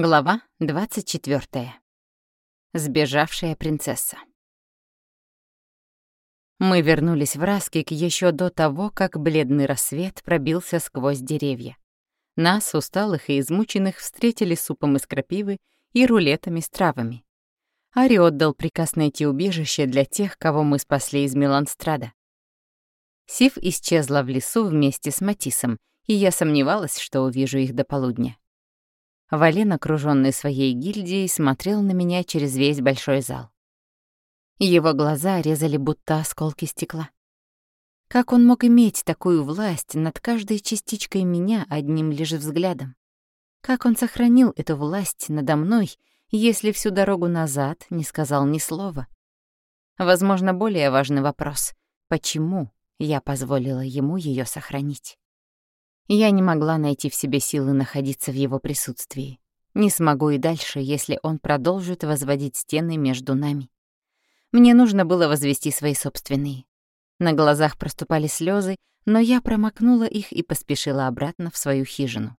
Глава 24. Сбежавшая принцесса. Мы вернулись в Раскик еще до того, как бледный рассвет пробился сквозь деревья. Нас, усталых и измученных, встретили супом из крапивы и рулетами с травами. Ари отдал приказ найти убежище для тех, кого мы спасли из Миланстрада. Сив исчезла в лесу вместе с Матисом, и я сомневалась, что увижу их до полудня. Вален, окружённый своей гильдией, смотрел на меня через весь большой зал. Его глаза резали будто осколки стекла. Как он мог иметь такую власть над каждой частичкой меня одним лишь взглядом? Как он сохранил эту власть надо мной, если всю дорогу назад не сказал ни слова? Возможно, более важный вопрос — почему я позволила ему её сохранить? Я не могла найти в себе силы находиться в его присутствии. Не смогу и дальше, если он продолжит возводить стены между нами. Мне нужно было возвести свои собственные. На глазах проступали слезы, но я промокнула их и поспешила обратно в свою хижину.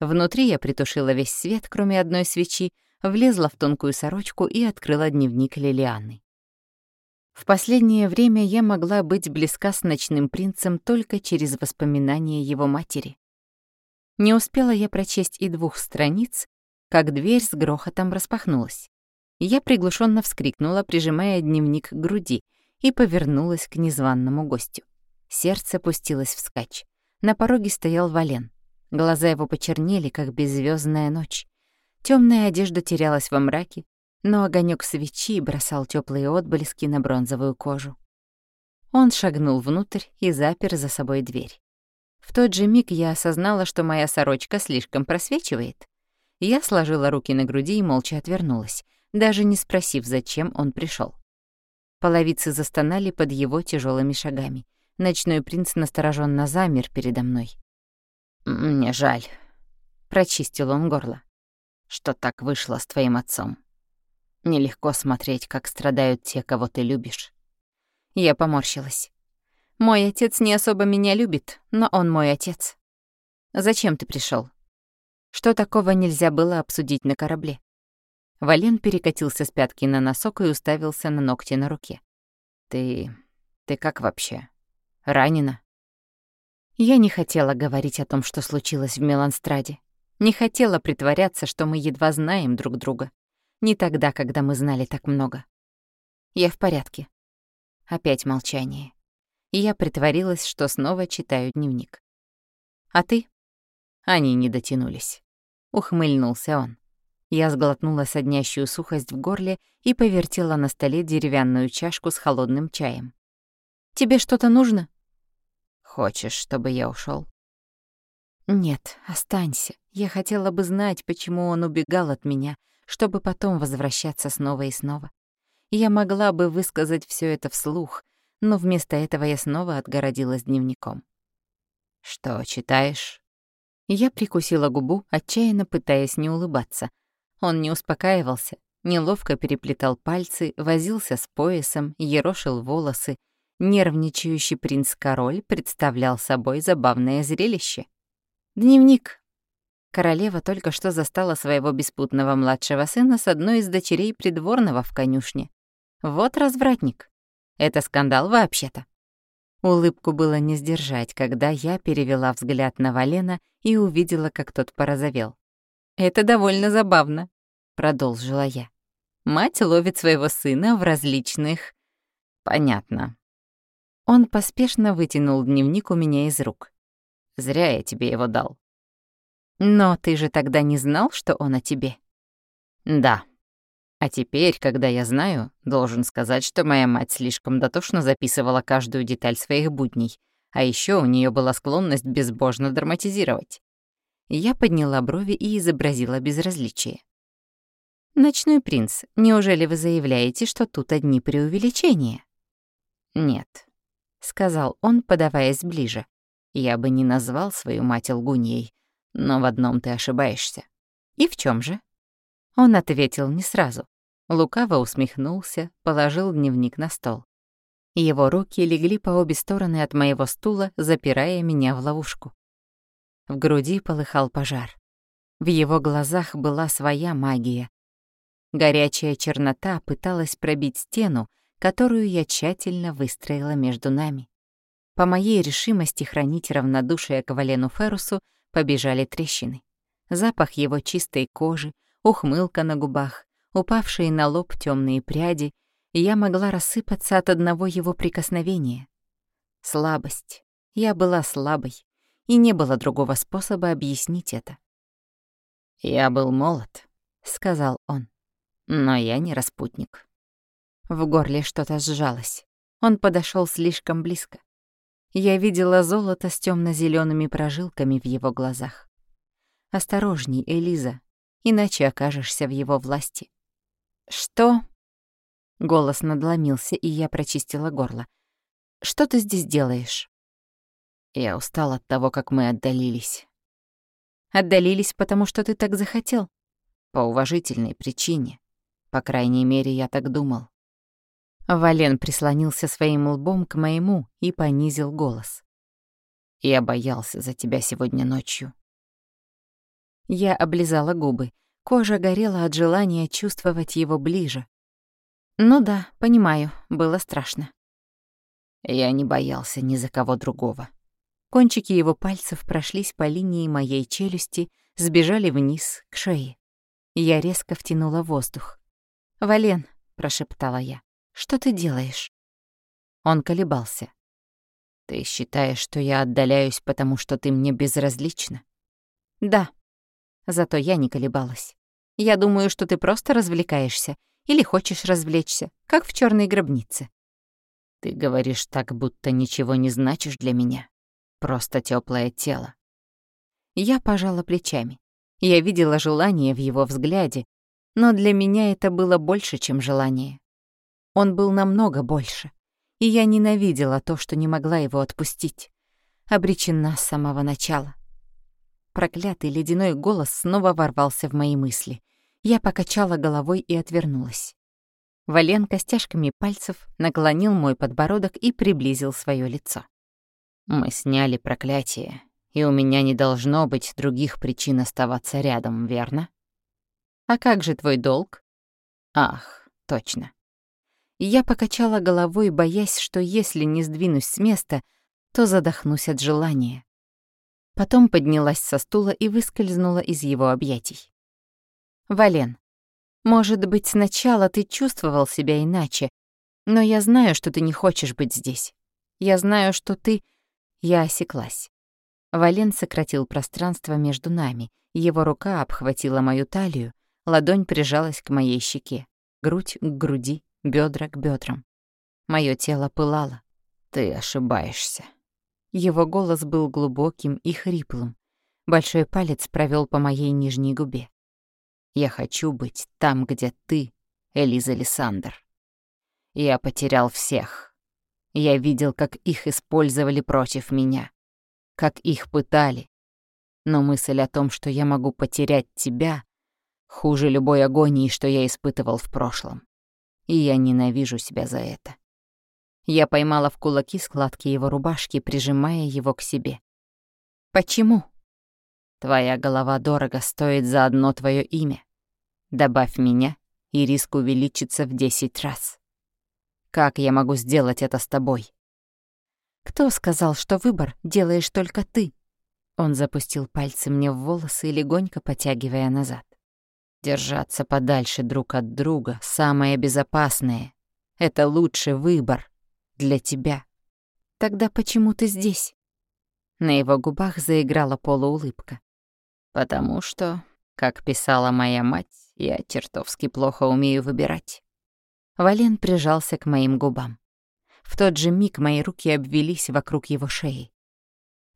Внутри я притушила весь свет, кроме одной свечи, влезла в тонкую сорочку и открыла дневник Лилианы. В последнее время я могла быть близка с ночным принцем только через воспоминания его матери. Не успела я прочесть и двух страниц, как дверь с грохотом распахнулась. Я приглушенно вскрикнула, прижимая дневник к груди, и повернулась к незваному гостю. Сердце пустилось вскачь. На пороге стоял Вален. Глаза его почернели, как беззвездная ночь. Темная одежда терялась во мраке, но огонек свечи бросал теплые отблески на бронзовую кожу. Он шагнул внутрь и запер за собой дверь. В тот же миг я осознала, что моя сорочка слишком просвечивает. Я сложила руки на груди и молча отвернулась, даже не спросив, зачем он пришел. Половицы застонали под его тяжелыми шагами. Ночной принц настороженно замер передо мной. «Мне жаль», — прочистил он горло, — «что так вышло с твоим отцом». Нелегко смотреть, как страдают те, кого ты любишь. Я поморщилась. Мой отец не особо меня любит, но он мой отец. Зачем ты пришел? Что такого нельзя было обсудить на корабле? Вален перекатился с пятки на носок и уставился на ногти на руке. Ты... ты как вообще? Ранена? Я не хотела говорить о том, что случилось в Меланстраде. Не хотела притворяться, что мы едва знаем друг друга. Не тогда, когда мы знали так много. Я в порядке. Опять молчание. И я притворилась, что снова читаю дневник. А ты? Они не дотянулись. Ухмыльнулся он. Я сглотнула соднящую сухость в горле и повертела на столе деревянную чашку с холодным чаем. «Тебе что-то нужно?» «Хочешь, чтобы я ушел? «Нет, останься. Я хотела бы знать, почему он убегал от меня, чтобы потом возвращаться снова и снова. Я могла бы высказать все это вслух, но вместо этого я снова отгородилась дневником. «Что, читаешь?» Я прикусила губу, отчаянно пытаясь не улыбаться. Он не успокаивался, неловко переплетал пальцы, возился с поясом, ерошил волосы. Нервничающий принц-король представлял собой забавное зрелище. «Дневник», Королева только что застала своего беспутного младшего сына с одной из дочерей придворного в конюшне. Вот развратник. Это скандал вообще-то. Улыбку было не сдержать, когда я перевела взгляд на Валена и увидела, как тот порозовел. «Это довольно забавно», — продолжила я. Мать ловит своего сына в различных... Понятно. Он поспешно вытянул дневник у меня из рук. Зря я тебе его дал. Но ты же тогда не знал, что он о тебе? Да. А теперь, когда я знаю, должен сказать, что моя мать слишком дотошно записывала каждую деталь своих будней, а еще у нее была склонность безбожно драматизировать. Я подняла брови и изобразила безразличие. «Ночной принц, неужели вы заявляете, что тут одни преувеличения?» «Нет», — сказал он, подаваясь ближе. «Я бы не назвал свою мать лгуньей, но в одном ты ошибаешься. И в чем же? Он ответил не сразу. Лукаво усмехнулся, положил дневник на стол. Его руки легли по обе стороны от моего стула, запирая меня в ловушку. В груди полыхал пожар. В его глазах была своя магия. Горячая чернота пыталась пробить стену, которую я тщательно выстроила между нами. По моей решимости хранить равнодушие к Валену Феррусу побежали трещины. Запах его чистой кожи, ухмылка на губах, упавшие на лоб темные пряди, и я могла рассыпаться от одного его прикосновения. Слабость. Я была слабой, и не было другого способа объяснить это. «Я был молод», — сказал он, — «но я не распутник». В горле что-то сжалось. Он подошел слишком близко. Я видела золото с темно зелеными прожилками в его глазах. «Осторожней, Элиза, иначе окажешься в его власти». «Что?» Голос надломился, и я прочистила горло. «Что ты здесь делаешь?» Я устал от того, как мы отдалились. Отдалились, потому что ты так захотел? По уважительной причине. По крайней мере, я так думал. Вален прислонился своим лбом к моему и понизил голос. «Я боялся за тебя сегодня ночью». Я облизала губы. Кожа горела от желания чувствовать его ближе. Ну да, понимаю, было страшно. Я не боялся ни за кого другого. Кончики его пальцев прошлись по линии моей челюсти, сбежали вниз, к шее. Я резко втянула воздух. «Вален», — прошептала я, что ты делаешь?» Он колебался. «Ты считаешь, что я отдаляюсь, потому что ты мне безразлична?» «Да». Зато я не колебалась. «Я думаю, что ты просто развлекаешься или хочешь развлечься, как в черной гробнице». «Ты говоришь так, будто ничего не значишь для меня. Просто теплое тело». Я пожала плечами. Я видела желание в его взгляде, но для меня это было больше, чем желание. Он был намного больше, и я ненавидела то, что не могла его отпустить. Обречена с самого начала. Проклятый ледяной голос снова ворвался в мои мысли. Я покачала головой и отвернулась. Вален костяшками пальцев наклонил мой подбородок и приблизил свое лицо. «Мы сняли проклятие, и у меня не должно быть других причин оставаться рядом, верно?» «А как же твой долг?» «Ах, точно. Я покачала головой, боясь, что если не сдвинусь с места, то задохнусь от желания. Потом поднялась со стула и выскользнула из его объятий. «Вален, может быть, сначала ты чувствовал себя иначе, но я знаю, что ты не хочешь быть здесь. Я знаю, что ты...» Я осеклась. Вален сократил пространство между нами, его рука обхватила мою талию, ладонь прижалась к моей щеке, грудь к груди, бедра к бедрам. Мое тело пылало. «Ты ошибаешься». Его голос был глубоким и хриплым. Большой палец провел по моей нижней губе. «Я хочу быть там, где ты, Элиза Лиссандр. Я потерял всех. Я видел, как их использовали против меня, как их пытали. Но мысль о том, что я могу потерять тебя, хуже любой агонии, что я испытывал в прошлом и я ненавижу себя за это. Я поймала в кулаки складки его рубашки, прижимая его к себе. «Почему?» «Твоя голова дорого стоит за одно твое имя. Добавь меня, и риск увеличится в десять раз. Как я могу сделать это с тобой?» «Кто сказал, что выбор делаешь только ты?» Он запустил пальцы мне в волосы, легонько потягивая назад. Держаться подальше друг от друга — самое безопасное. Это лучший выбор для тебя. Тогда почему ты здесь? На его губах заиграла полуулыбка. Потому что, как писала моя мать, я чертовски плохо умею выбирать. Вален прижался к моим губам. В тот же миг мои руки обвелись вокруг его шеи.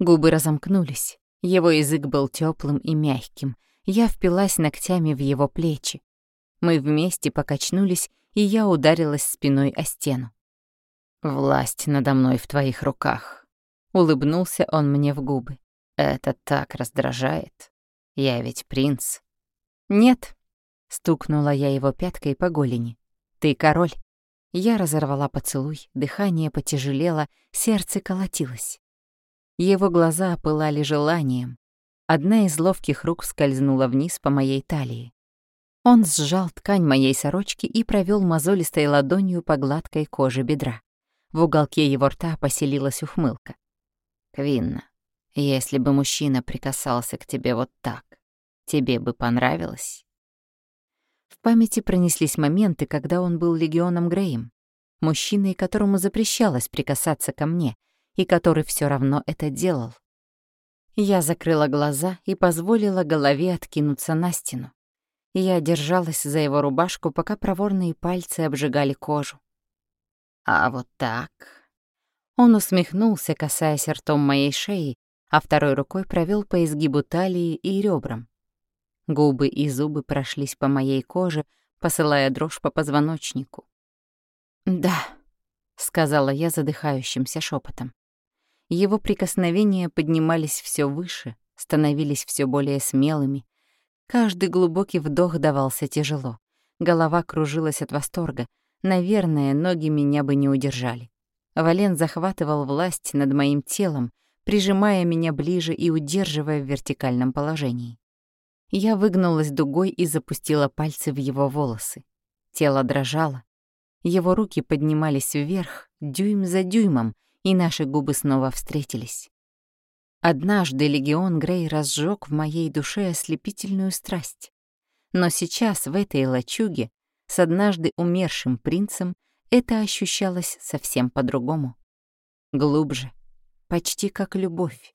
Губы разомкнулись, его язык был теплым и мягким, я впилась ногтями в его плечи. Мы вместе покачнулись, и я ударилась спиной о стену. «Власть надо мной в твоих руках», — улыбнулся он мне в губы. «Это так раздражает. Я ведь принц». «Нет», — стукнула я его пяткой по голени. «Ты король». Я разорвала поцелуй, дыхание потяжелело, сердце колотилось. Его глаза опылали желанием, Одна из ловких рук скользнула вниз по моей талии. Он сжал ткань моей сорочки и провел мозолистой ладонью по гладкой коже бедра. В уголке его рта поселилась ухмылка. «Квинна, если бы мужчина прикасался к тебе вот так, тебе бы понравилось?» В памяти пронеслись моменты, когда он был легионом Грейм, мужчиной, которому запрещалось прикасаться ко мне, и который все равно это делал. Я закрыла глаза и позволила голове откинуться на стену. Я держалась за его рубашку, пока проворные пальцы обжигали кожу. «А вот так...» Он усмехнулся, касаясь ртом моей шеи, а второй рукой провел по изгибу талии и ребрам. Губы и зубы прошлись по моей коже, посылая дрожь по позвоночнику. «Да», — сказала я задыхающимся шепотом. Его прикосновения поднимались все выше, становились все более смелыми. Каждый глубокий вдох давался тяжело. Голова кружилась от восторга. Наверное, ноги меня бы не удержали. Вален захватывал власть над моим телом, прижимая меня ближе и удерживая в вертикальном положении. Я выгнулась дугой и запустила пальцы в его волосы. Тело дрожало. Его руки поднимались вверх, дюйм за дюймом, и наши губы снова встретились. Однажды легион Грей разжег в моей душе ослепительную страсть. Но сейчас в этой лачуге с однажды умершим принцем это ощущалось совсем по-другому. Глубже, почти как любовь.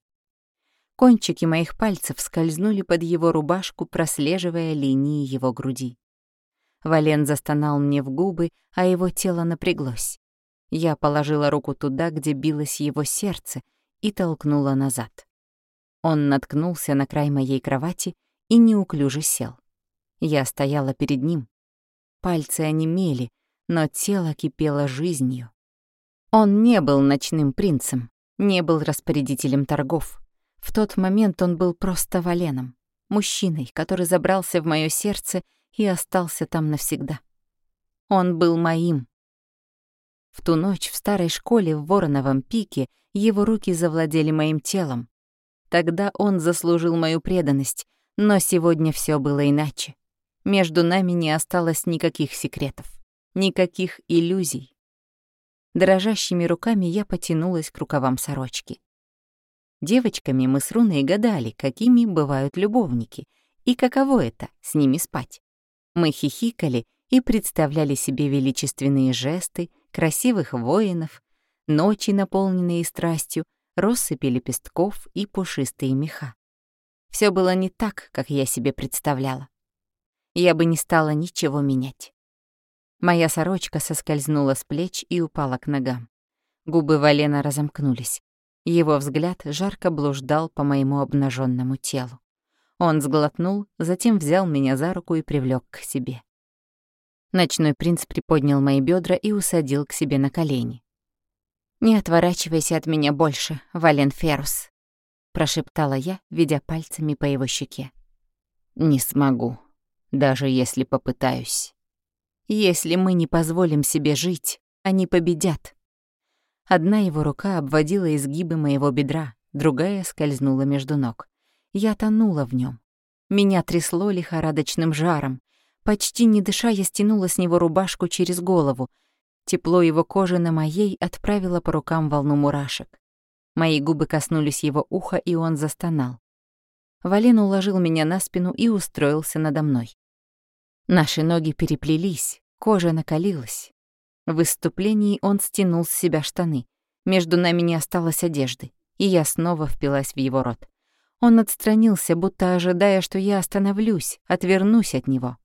Кончики моих пальцев скользнули под его рубашку, прослеживая линии его груди. Вален застонал мне в губы, а его тело напряглось. Я положила руку туда, где билось его сердце, и толкнула назад. Он наткнулся на край моей кровати и неуклюже сел. Я стояла перед ним. Пальцы онемели, но тело кипело жизнью. Он не был ночным принцем, не был распорядителем торгов. В тот момент он был просто валеном, мужчиной, который забрался в моё сердце и остался там навсегда. Он был моим, в ту ночь в старой школе в Вороновом пике его руки завладели моим телом. Тогда он заслужил мою преданность, но сегодня все было иначе. Между нами не осталось никаких секретов, никаких иллюзий. Дрожащими руками я потянулась к рукавам сорочки. Девочками мы с Руной гадали, какими бывают любовники, и каково это — с ними спать. Мы хихикали и представляли себе величественные жесты, красивых воинов, ночи, наполненные страстью, россыпи лепестков и пушистые меха. Все было не так, как я себе представляла. Я бы не стала ничего менять. Моя сорочка соскользнула с плеч и упала к ногам. Губы Валена разомкнулись. Его взгляд жарко блуждал по моему обнаженному телу. Он сглотнул, затем взял меня за руку и привлек к себе. Ночной принц приподнял мои бедра и усадил к себе на колени. «Не отворачивайся от меня больше, Вален Ферус», — прошептала я, ведя пальцами по его щеке. «Не смогу, даже если попытаюсь. Если мы не позволим себе жить, они победят». Одна его рука обводила изгибы моего бедра, другая скользнула между ног. Я тонула в нем. Меня трясло лихорадочным жаром, Почти не дыша, я стянула с него рубашку через голову. Тепло его кожи на моей отправило по рукам волну мурашек. Мои губы коснулись его уха, и он застонал. Вален уложил меня на спину и устроился надо мной. Наши ноги переплелись, кожа накалилась. В выступлении он стянул с себя штаны. Между нами не осталось одежды, и я снова впилась в его рот. Он отстранился, будто ожидая, что я остановлюсь, отвернусь от него.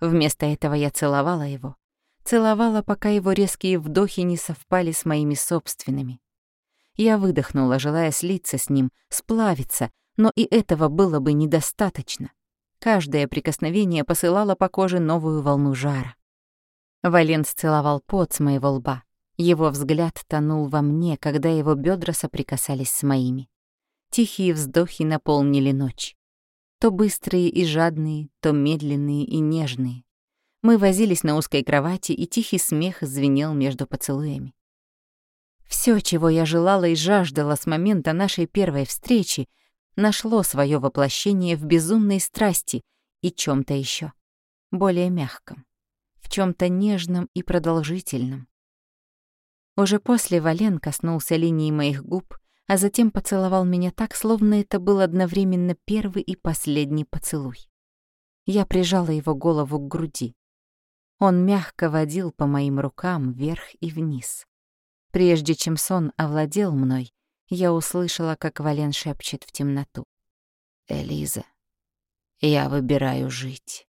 Вместо этого я целовала его. Целовала, пока его резкие вдохи не совпали с моими собственными. Я выдохнула, желая слиться с ним, сплавиться, но и этого было бы недостаточно. Каждое прикосновение посылало по коже новую волну жара. Вален целовал пот с моего лба. Его взгляд тонул во мне, когда его бедра соприкасались с моими. Тихие вздохи наполнили ночь. То быстрые и жадные, то медленные и нежные. Мы возились на узкой кровати, и тихий смех звенел между поцелуями. Все, чего я желала и жаждала с момента нашей первой встречи, нашло свое воплощение в безумной страсти и чем то еще более мягком, в чем то нежном и продолжительном. Уже после Вален коснулся линии моих губ, а затем поцеловал меня так, словно это был одновременно первый и последний поцелуй. Я прижала его голову к груди. Он мягко водил по моим рукам вверх и вниз. Прежде чем сон овладел мной, я услышала, как Вален шепчет в темноту. «Элиза, я выбираю жить».